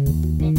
ወጣለው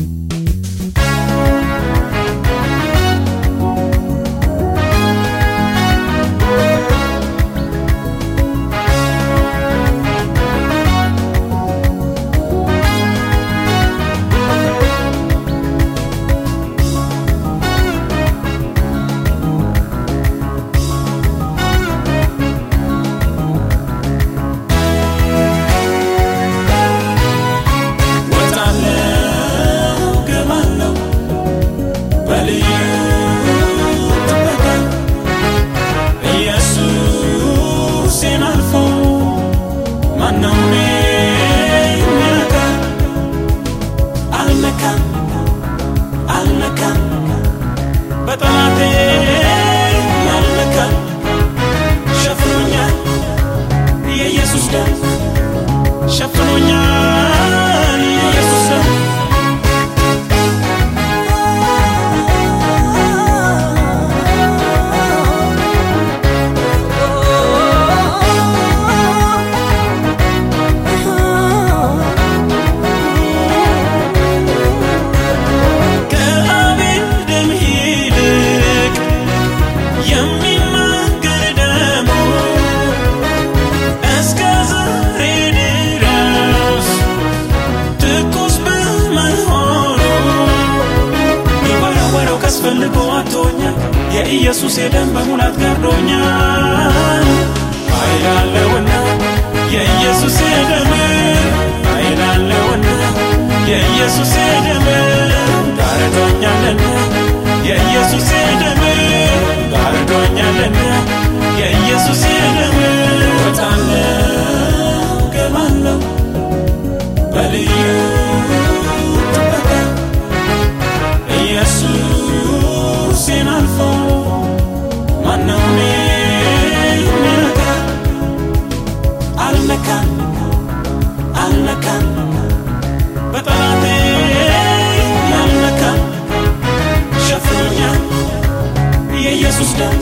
የኢየሱስ የደም በሙላት ጋርዶኛል። ኃይላለውና የኢየሱስ የደም ኃይላለውና የኢየሱስ የደም። ጋርዶኛልና የኢየሱስ የደም ጋርዶኛልና የኢየሱስ የደም። ወጣለው ገባለው በልዩ ኢየሱሴን በጠላቴ ሸፍኖኛል የኢየሱስ ደም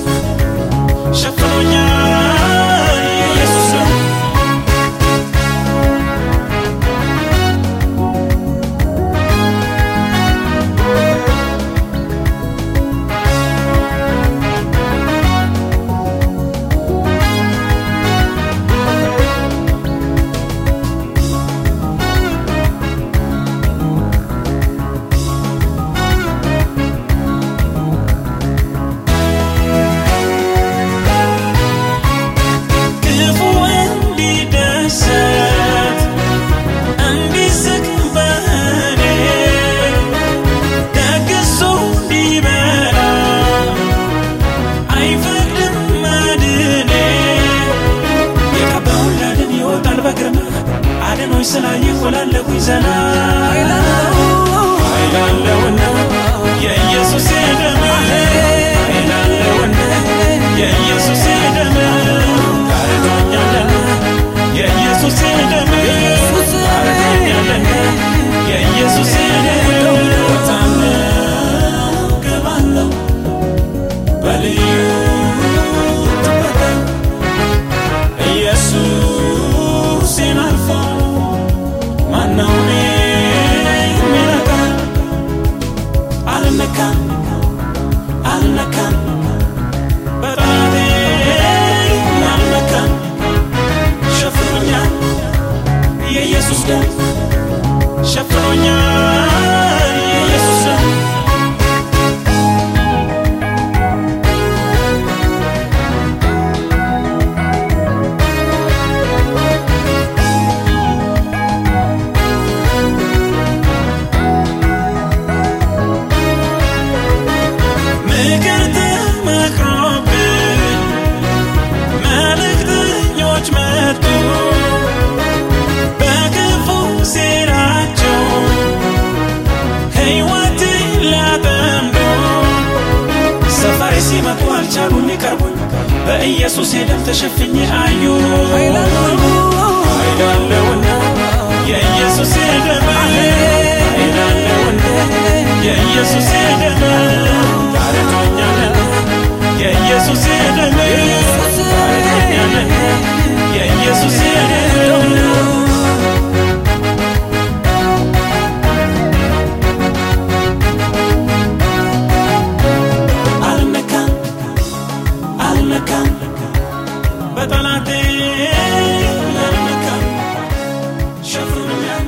አድኖች ስላየሁ እላለሁኝ ዘና ኃይላለውና የኢየሱስ ደም ኃይላለውና የኢየሱስ ደም ጋርዶኛልና የኢየሱስ ደም ጋርዶኛልና የኢየሱስ ደም ገባለው። በልዩ የኢየሱስ ደም በኢየሱስ የደም ተሸፍኜ አዩ ኃይላለውና የኢየሱስ የደም ኃይላለውና የኢየሱስ በጠላቴ ለመካ ሸፍኑኛል።